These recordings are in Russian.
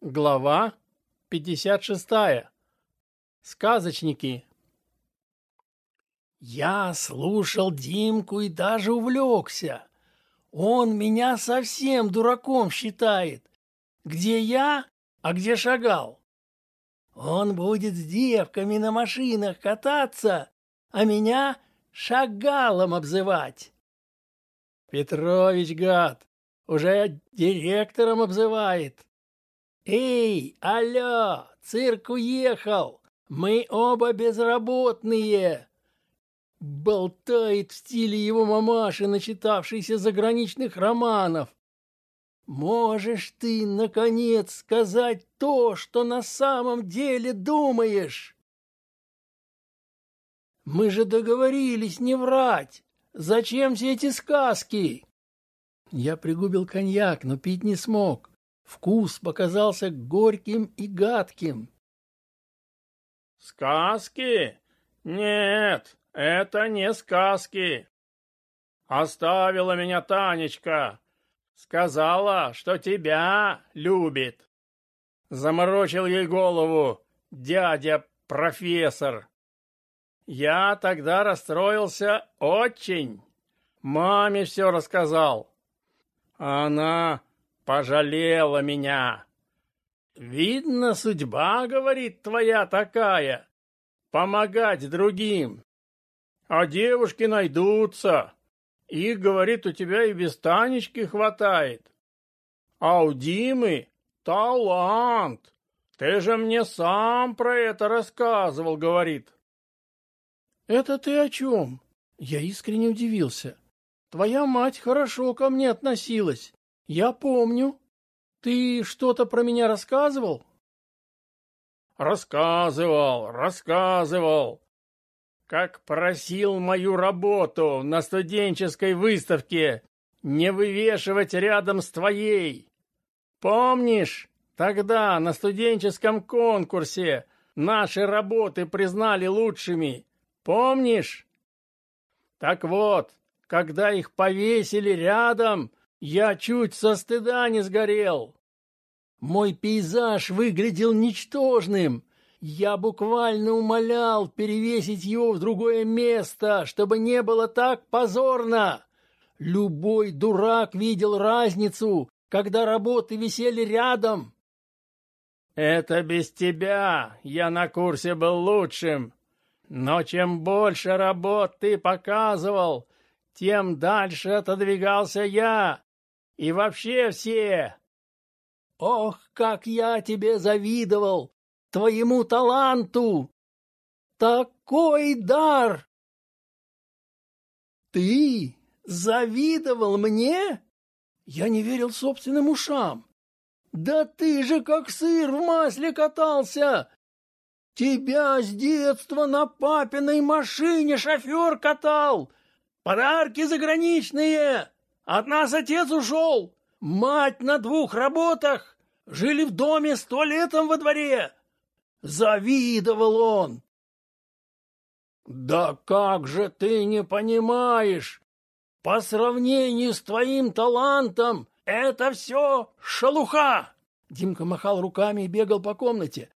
Глава 56. Сказочники. Я слушал Димку и даже увлекся. Он меня совсем дураком считает. Где я, а где шагал? Он будет с девками на машинах кататься, а меня шагалом обзывать. Петрович, гад, уже директором обзывает. «Эй, алло, цирк уехал! Мы оба безработные!» Болтает в стиле его мамаши, начитавшейся заграничных романов. «Можешь ты, наконец, сказать то, что на самом деле думаешь?» «Мы же договорились не врать! Зачем все эти сказки?» Я пригубил коньяк, но пить не смог. Вкус показался горьким и гадким. «Сказки? Нет, это не сказки. Оставила меня Танечка. Сказала, что тебя любит. Заморочил ей голову дядя-профессор. Я тогда расстроился очень. Маме все рассказал. Она пожалела меня. Видно, судьба, говорит, твоя такая, помогать другим. А девушки найдутся. Их, говорит, у тебя и без Танечки хватает. А у Димы талант. Ты же мне сам про это рассказывал, говорит. Это ты о чем? Я искренне удивился. Твоя мать хорошо ко мне относилась. Я помню. Ты что-то про меня рассказывал? Рассказывал, рассказывал. Как просил мою работу на студенческой выставке не вывешивать рядом с твоей. Помнишь, тогда на студенческом конкурсе наши работы признали лучшими? Помнишь? Так вот, когда их повесили рядом, я чуть со стыда не сгорел. Мой пейзаж выглядел ничтожным. Я буквально умолял перевесить его в другое место, чтобы не было так позорно. Любой дурак видел разницу, когда работы висели рядом. Это без тебя я на курсе был лучшим. Но чем больше работ ты показывал, тем дальше отодвигался я. И вообще все. Ох, как я тебе завидовал, твоему таланту! Такой дар! Ты завидовал мне? Я не верил собственным ушам. Да ты же как сыр в масле катался! Тебя с детства на папиной машине шофер катал! Подарки заграничные! От нас отец ушел, мать на двух работах, жили в доме с туалетом во дворе. Завидовал он. Да как же ты не понимаешь? По сравнению с твоим талантом это все шелуха. Димка махал руками и бегал по комнате.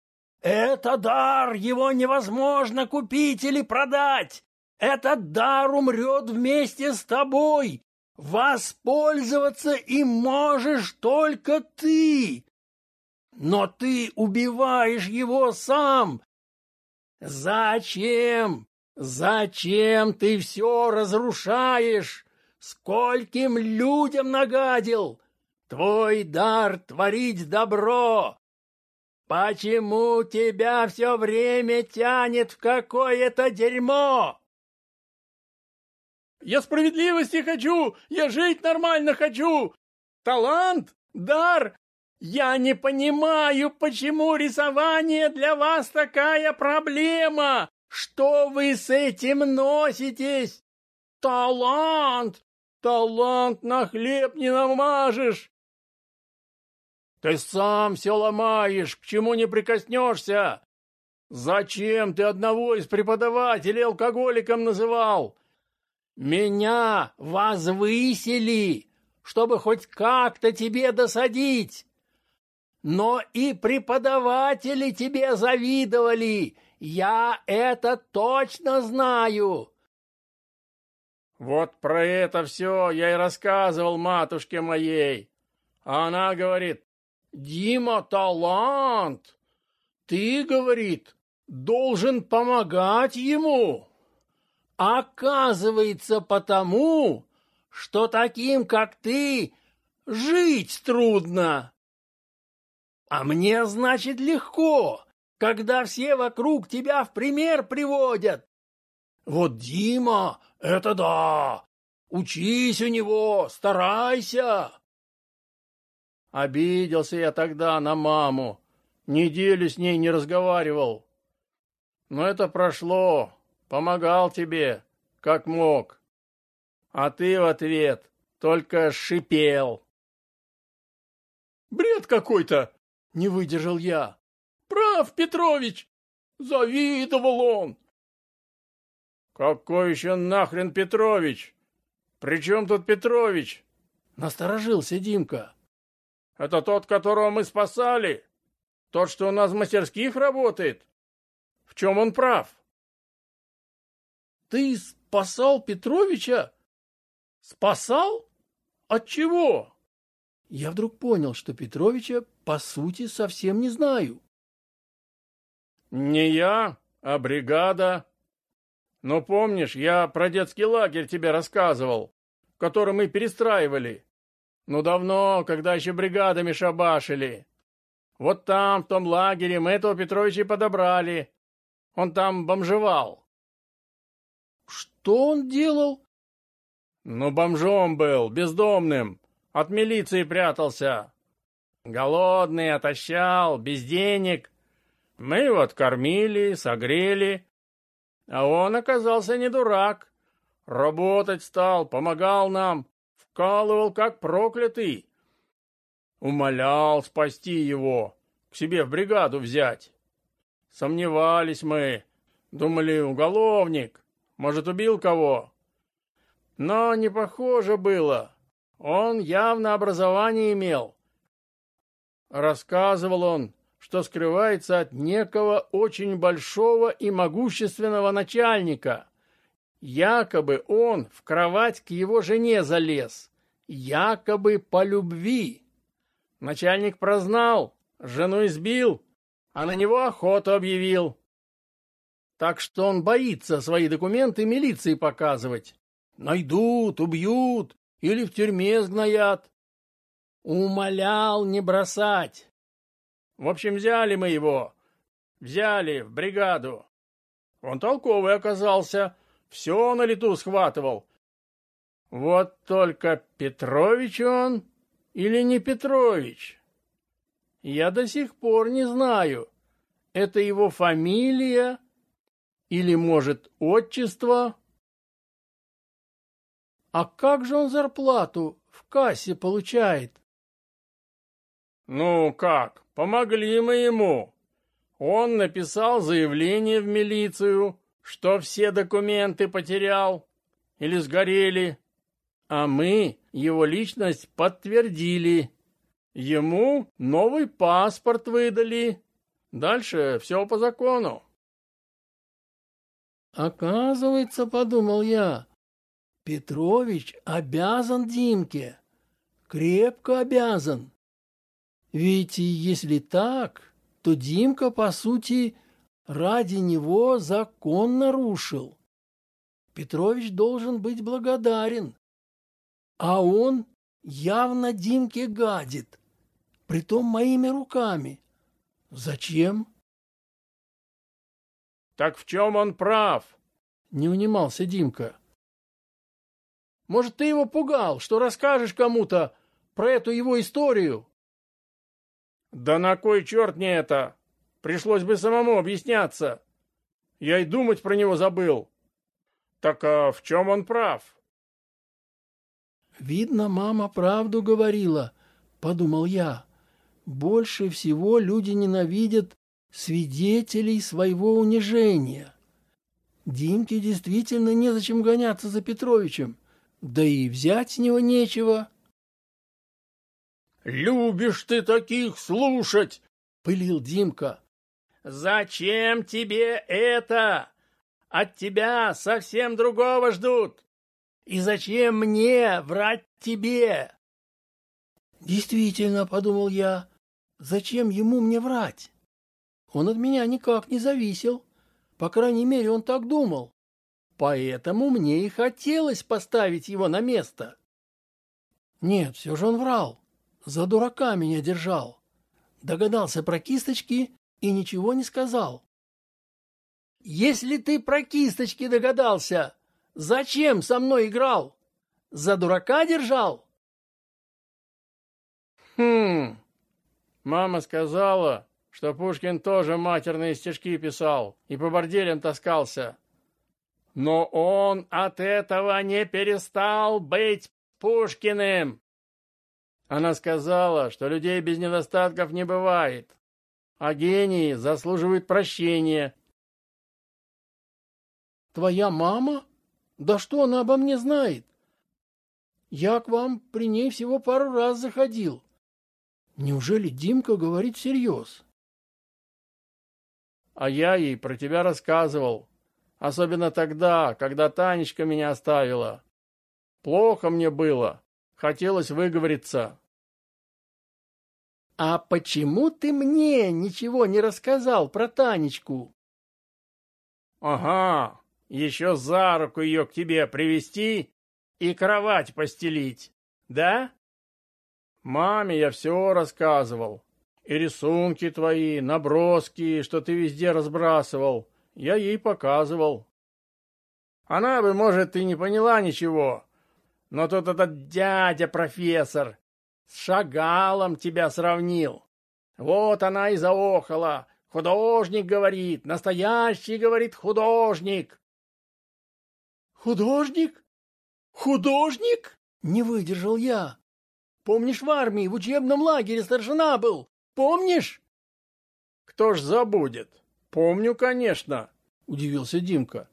Это дар, его невозможно купить или продать. Этот дар умрет вместе с тобой, Воспользоваться им можешь только ты. Но ты убиваешь его сам. Зачем? Зачем ты все разрушаешь? Скольким людям нагадил? Твой дар творить добро. Почему тебя все время тянет в какое-то дерьмо? Я справедливости хочу! Я жить нормально хочу! Талант? Дар? Я не понимаю, почему рисование для вас такая проблема! Что вы с этим носитесь? Талант! Талант на хлеб не намажешь! Ты сам все ломаешь, к чему не прикоснешься! Зачем ты одного из преподавателей алкоголиком называл? Меня возвысили, чтобы хоть как-то тебе досадить. но и преподаватели тебе завидовали. Я это точно знаю. Вот про это все я и рассказывал матушке моей. А она говорит, Дима талант. Ты, говорит, должен помогать ему. Оказывается, потому, что таким, как ты, жить трудно. А мне, значит, легко, когда все вокруг тебя в пример приводят. Вот Дима, это да, учись у него, старайся. Обиделся я тогда на маму, неделю с ней не разговаривал. Но это прошло, помогал тебе, как мог. А ты в ответ только шипел. Бред какой-то, не выдержал я. Прав, Петрович! Завидовал он. Какой еще нахрен Петрович? При чем тут Петрович? Насторожился Димка. Это тот, которого мы спасали? Тот, что у нас в мастерских работает? В чем он прав? Ты спасал Петровича? Спасал? От чего? Я вдруг понял, что Петровича, по сути, совсем не знаю. Не я, а бригада. Но помнишь, я про детский лагерь тебе рассказывал, который мы перестраивали. Ну, давно, когда еще бригадами шабашили. Вот там, в том лагере, мы этого Петровича и подобрали. Он там бомжевал. Что он делал? Ну, бомжом был, бездомным. От милиции прятался. Голодный, отощал, без денег. Мы его откормили, согрели. А он оказался не дурак. Работать стал, помогал нам, вкалывал как проклятый. Умолял спасти его, к себе в бригаду взять. Сомневались мы, думали, уголовник, может, убил кого. Но не похоже было. Он явно образование имел. Рассказывал он, что скрывается от некого очень большого и могущественного начальника. Якобы он в кровать к его жене залез, якобы по любви. Начальник прознал, жену избил, а на него охоту объявил. Так что он боится свои документы милиции показывать. Найдут, убьют, или в тюрьме сгноят. Умолял не бросать. В общем, взяли мы его. Взяли в бригаду. Он толковый оказался. Все на лету схватывал. Вот только Петрович он или не Петрович? Я до сих пор не знаю, это его фамилия или, может, отчество? А как же он зарплату в кассе получает? Ну как, помогли мы ему. Он написал заявление в милицию, что все документы потерял или сгорели, а мы его личность подтвердили. Ему новый паспорт выдали. Дальше все по закону. Оказывается, подумал я, Петрович обязан Димке. Крепко обязан. Ведь если так, то Димка, по сути, ради него закон нарушил. Петрович должен быть благодарен. А он явно Димке гадит, притом моими руками. Зачем? Так в чем он прав? Не унимался Димка. Может, ты его пугал, что расскажешь кому-то про эту его историю? Да на кой черт мне это? Пришлось бы самому объясняться. Я и думать про него забыл. Так а в чем он прав? Видно, мама правду говорила, подумал я. Больше всего люди ненавидят свидетелей своего унижения. Димке действительно незачем гоняться за Петровичем. Да и взять с него нечего. Любишь ты таких слушать!» — пылил Димка. «Зачем тебе это? От тебя совсем другого ждут. И зачем мне врать тебе?» «Действительно», — подумал я, — «зачем ему мне врать? Он от меня никак не зависел. По крайней мере, он так думал. Поэтому мне и хотелось поставить его на место». Нет, все же он врал. За дурака меня держал. Догадался про кисточки и ничего не сказал. Если ты про кисточки догадался, зачем со мной играл? За дурака держал? Хм. Мама сказала, что Пушкин тоже матерные стишки писал и по борделям таскался. Но он от этого не перестал быть Пушкиным. Она сказала, что людей без недостатков не бывает, а гении заслуживают прощения. Твоя мама? Да что она обо мне знает? Я к вам при ней всего пару раз заходил. Неужели Димка говорит всерьез? А я ей про тебя рассказывал. Особенно тогда, когда Танечка меня оставила. Плохо мне было. Хотелось выговориться. «А почему ты мне ничего не рассказал про Танечку?» «Ага, еще за руку ее к тебе привести и кровать постелить, да?» «Маме я все рассказывал. И рисунки твои, наброски, что ты везде разбрасывал, я ей показывал. Она бы, может, и не поняла ничего, но тут этот дядя-профессор с Шагалом тебя сравнил. Вот она и заохала. Художник, говорит, настоящий, говорит, художник. Художник? Художник? Не выдержал я. Помнишь, в армии, в учебном лагере старшина был? Помнишь? Кто ж забудет? Помню, конечно, удивился Димка.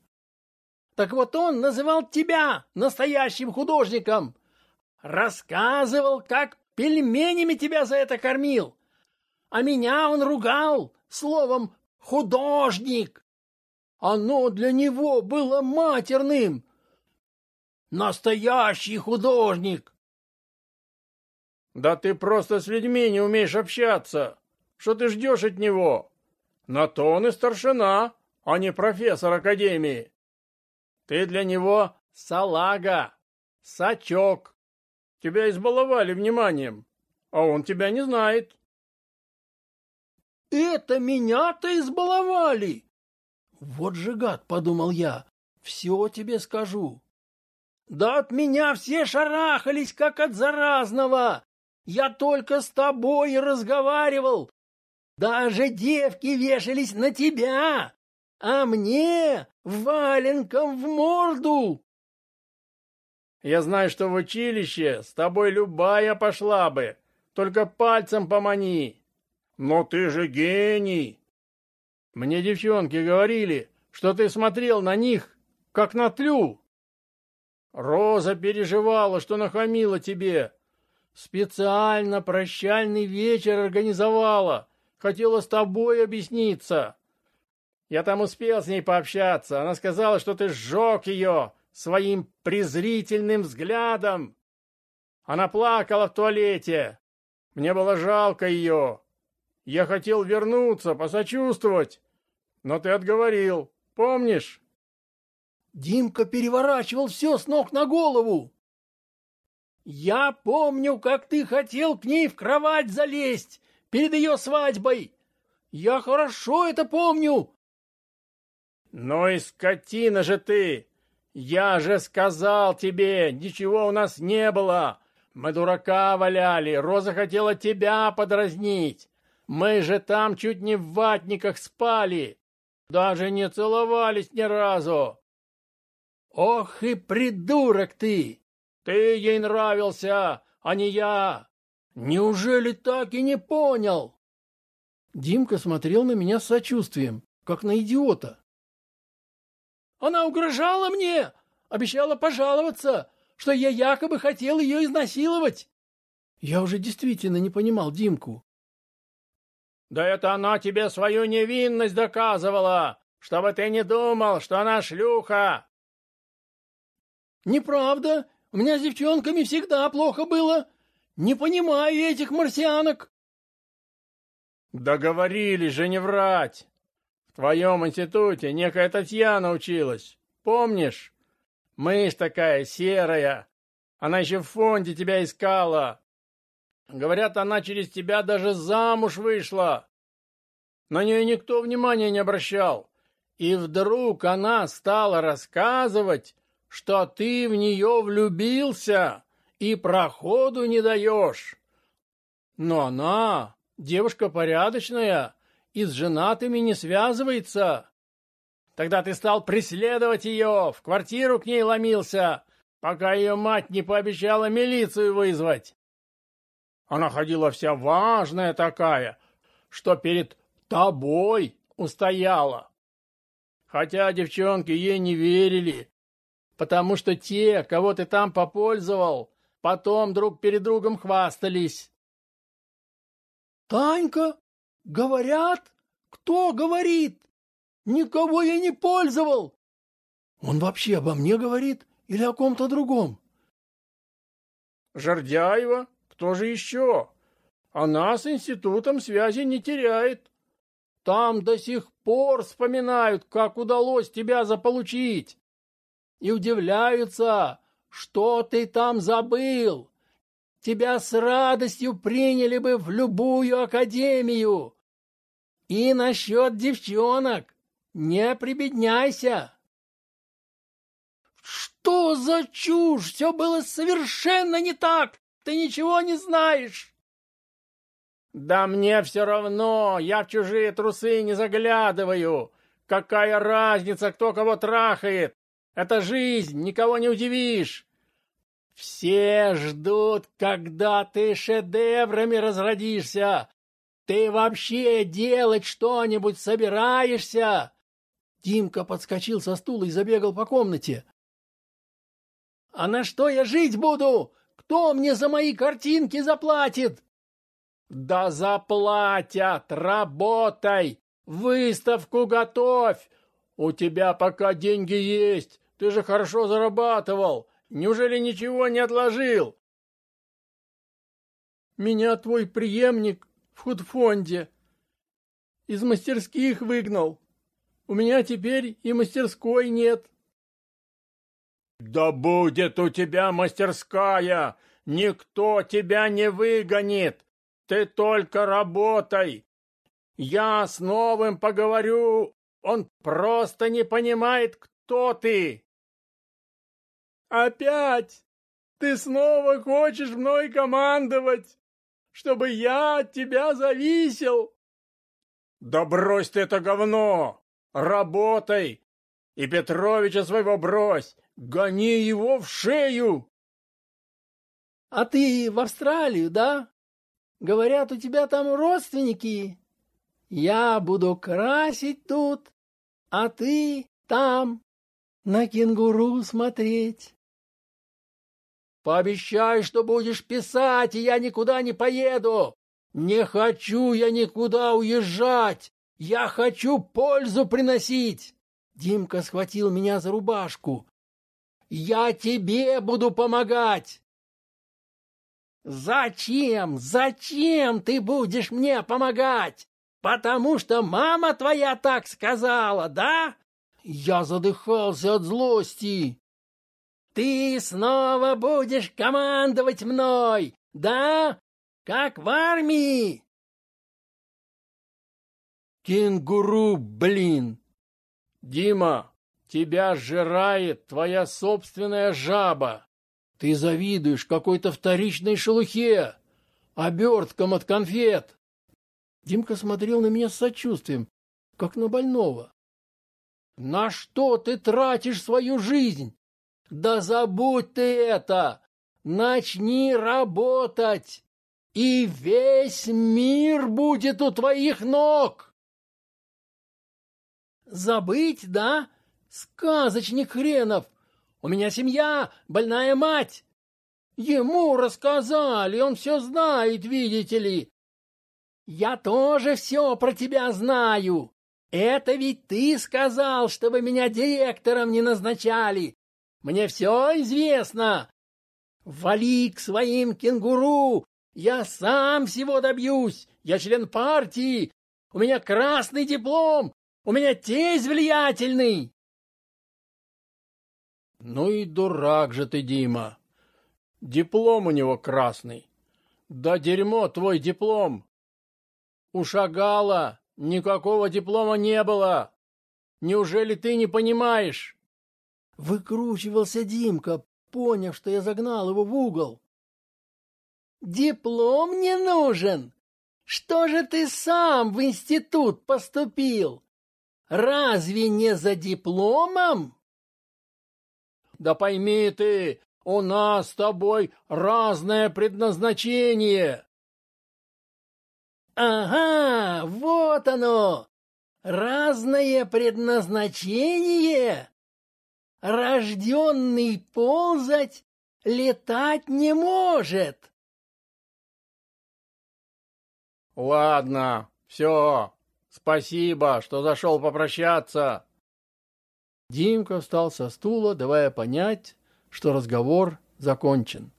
Так вот он называл тебя настоящим художником. Рассказывал, как пельменями тебя за это кормил. А меня он ругал словом «художник». Оно для него было матерным. Настоящий художник. Да ты просто с людьми не умеешь общаться. Что ты ждешь от него? На то он и старшина, а не профессор академии. Ты для него салага, сачок. Тебя избаловали вниманием, а он тебя не знает. Это меня-то избаловали. Вот же гад, подумал я, все тебе скажу. Да от меня все шарахались, как от заразного. Я только с тобой разговаривал. Даже девки вешались на тебя а мне валенком в морду. Я знаю, что в училище с тобой любая пошла бы, только пальцем помани. Но ты же гений. Мне девчонки говорили, что ты смотрел на них, как на тлю. Роза переживала, что нахамила тебе. Специально прощальный вечер организовала. Хотела с тобой объясниться. Я там успел с ней пообщаться. Она сказала, что ты сжег ее своим презрительным взглядом. Она плакала в туалете. Мне было жалко ее. Я хотел вернуться, посочувствовать, но ты отговорил. Помнишь? Димка переворачивал все с ног на голову. Я помню, как ты хотел к ней в кровать залезть перед ее свадьбой. Я хорошо это помню. «Ну и скотина же ты! Я же сказал тебе, ничего у нас не было! Мы дурака валяли, Роза хотела тебя подразнить! Мы же там чуть не в ватниках спали! Даже не целовались ни разу!» «Ох и придурок ты! Ты ей нравился, а не я! Неужели так и не понял?» Димка смотрел на меня с сочувствием, как на идиота. Она угрожала мне, обещала пожаловаться, что я якобы хотел ее изнасиловать. Я уже действительно не понимал Димку. Да это она тебе свою невинность доказывала, чтобы ты не думал, что она шлюха. Неправда. У меня с девчонками всегда плохо было. Не понимаю этих марсианок. Договорились же не врать. В твоем институте некая Татьяна училась. Помнишь? Мышь такая серая. Она еще в фонде тебя искала. Говорят, она через тебя даже замуж вышла. На нее никто внимания не обращал. И вдруг она стала рассказывать, что ты в нее влюбился и проходу не даешь. Но она девушка порядочная и с женатыми не связывается. Тогда ты стал преследовать ее, в квартиру к ней ломился, пока ее мать не пообещала милицию вызвать. Она ходила вся важная такая, что перед тобой устояла. Хотя девчонки ей не верили, потому что те, кого ты там попользовал, потом друг перед другом хвастались. «Танька? Говорят? Кто говорит? Никого я не пользовал!» «Он вообще обо мне говорит или о ком-то другом?» «Жордяева? Кто же еще? Она с институтом связи не теряет. Там до сих пор вспоминают, как удалось тебя заполучить. И удивляются, что ты там забыл. Тебя с радостью приняли бы в любую академию. И насчет девчонок не прибедняйся. Что за чушь? Все было совершенно не так. Ты ничего не знаешь. Да мне все равно, я в чужие трусы не заглядываю. Какая разница, кто кого трахает? Это жизнь, никого не удивишь. Все ждут, когда ты шедеврами разродишься. Ты вообще делать что-нибудь собираешься? Димка подскочил со стула и забегал по комнате. А на что я жить буду? Кто мне за мои картинки заплатит? Да заплатят, работай, выставку готовь. У тебя пока деньги есть, ты же хорошо зарабатывал. Неужели ничего не отложил? Меня твой преемник в худфонде из мастерских выгнал. У меня теперь и мастерской нет. Да будет у тебя мастерская! Никто тебя не выгонит! Ты только работай! Я с новым поговорю, он просто не понимает, кто ты. Опять? Ты снова хочешь мной командовать, чтобы я от тебя зависел? Да брось ты это говно! Работай! И Петровича своего брось! Гони его в шею! А ты в Австралию, да? Говорят, у тебя там родственники. Я буду красить тут, а ты там на кенгуру смотреть. Пообещай, что будешь писать, и я никуда не поеду. Не хочу я никуда уезжать. Я хочу пользу приносить. Димка схватил меня за рубашку. Я тебе буду помогать. Зачем? Зачем ты будешь мне помогать? Потому что мама твоя так сказала, да? Я задыхался от злости. Ты снова будешь командовать мной, да? Как в армии? Кенгуру, блин! Дима, тебя сжирает твоя собственная жаба. Ты завидуешь какой-то вторичной шелухе, оберткам от конфет. Димка смотрел на меня с сочувствием, как на больного. На что ты тратишь свою жизнь? Да забудь ты это! Начни работать, и весь мир будет у твоих ног! Забыть, да? Сказочник хренов! У меня семья, больная мать! Ему рассказали, он все знает, видите ли. Я тоже все про тебя знаю. Это ведь ты сказал, чтобы меня директором не назначали. Мне все известно. Вали к своим кенгуру. Я сам всего добьюсь. Я член партии. У меня красный диплом. У меня тесть влиятельный. Ну и дурак же ты, Дима. Диплом у него красный. Да дерьмо твой диплом. У Шагала никакого диплома не было. Неужели ты не понимаешь? Выкручивался Димка, поняв, что я загнал его в угол. Диплом не нужен. Что же ты сам в институт поступил? Разве не за дипломом? Да пойми ты, у нас с тобой разное предназначение. Ага, вот оно. Разное предназначение. Рожденный ползать летать не может. Ладно, все. Спасибо, что зашел попрощаться. Димка встал со стула, давая понять, что разговор закончен.